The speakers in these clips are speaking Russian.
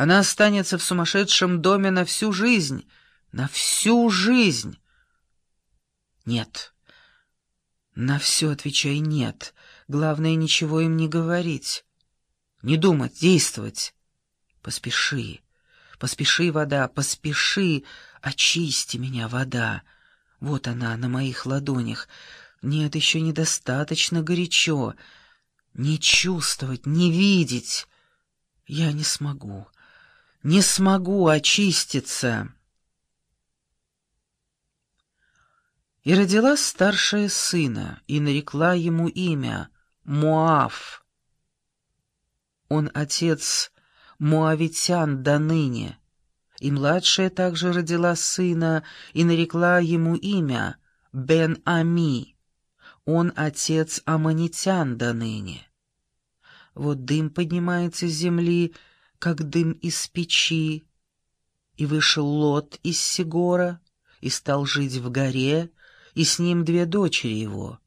Она останется в сумасшедшем доме на всю жизнь. На всю жизнь. Нет. На все отвечай «нет». Главное, ничего им не говорить. Не думать, действовать. Поспеши. Поспеши, вода, поспеши. Очисти меня, вода. Вот она на моих ладонях. Нет, еще недостаточно горячо. Не чувствовать, не видеть. Я не смогу. Не смогу очиститься. И родила старшая сына, и нарекла ему имя Моав. Он отец Моавитян до ныне. И младшая также родила сына, и нарекла ему имя Бен-Ами. Он отец Аманитян до ныне. Вот дым поднимается с земли, как дым из печи, и вышел Лот из Сигора, и стал жить в горе, и с ним две дочери его,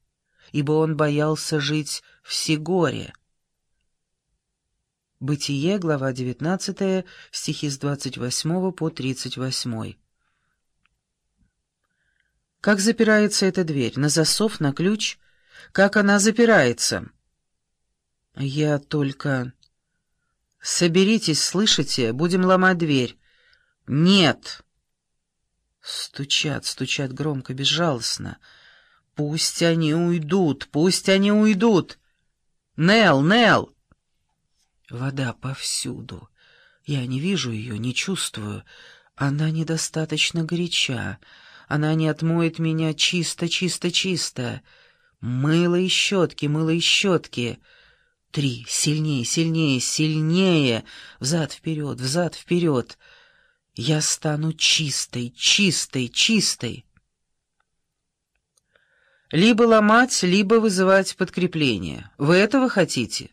ибо он боялся жить в Сигоре. Бытие, глава 19, стихи с 28 по 38. Как запирается эта дверь? На засов, на ключ? Как она запирается? Я только... «Соберитесь, слышите? Будем ломать дверь». «Нет!» Стучат, стучат громко, безжалостно. «Пусть они уйдут, пусть они уйдут!» «Нел, Нел!» Вода повсюду. Я не вижу ее, не чувствую. Она недостаточно горяча. Она не отмоет меня чисто, чисто, чисто. Мыло и щетки, мыло и щетки. Три. Сильнее, сильнее, сильнее. Взад-вперед, взад-вперед. Я стану чистой, чистой, чистой. Либо ломать, либо вызывать подкрепление. Вы этого хотите?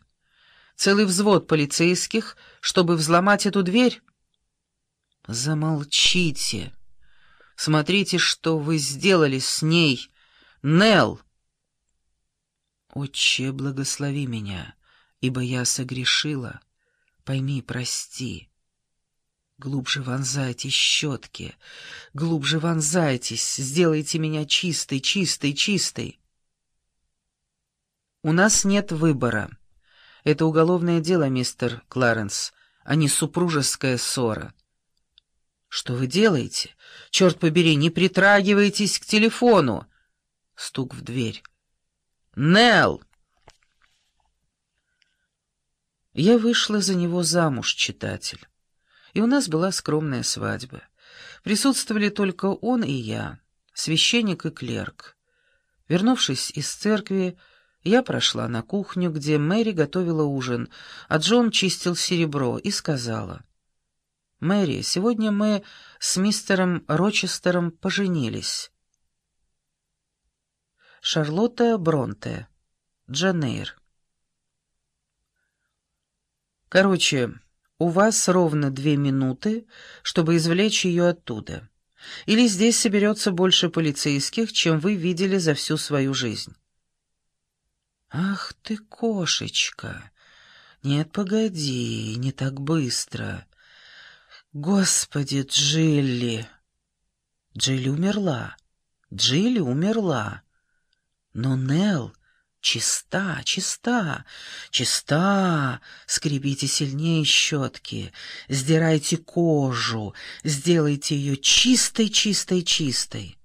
Целый взвод полицейских, чтобы взломать эту дверь? Замолчите. Смотрите, что вы сделали с ней. Нел! Отче, благослови меня ибо я согрешила. Пойми, прости. Глубже вонзайтесь щетки, глубже вонзайтесь, сделайте меня чистой, чистой, чистой. У нас нет выбора. Это уголовное дело, мистер Кларенс, а не супружеская ссора. Что вы делаете? Черт побери, не притрагивайтесь к телефону. Стук в дверь. Нелл! Я вышла за него замуж, читатель. И у нас была скромная свадьба. Присутствовали только он и я, священник и клерк. Вернувшись из церкви, я прошла на кухню, где Мэри готовила ужин, а Джон чистил серебро, и сказала. «Мэри, сегодня мы с мистером Рочестером поженились». Шарлотта Бронте, Джанейр. Короче, у вас ровно две минуты, чтобы извлечь ее оттуда. Или здесь соберется больше полицейских, чем вы видели за всю свою жизнь. Ах ты, кошечка! Нет, погоди, не так быстро. Господи, Джилли! Джилли умерла. Джилли умерла. Но Нелл Чиста, чиста, чиста. Скребите сильнее щетки, сдирайте кожу, сделайте ее чистой, чистой, чистой.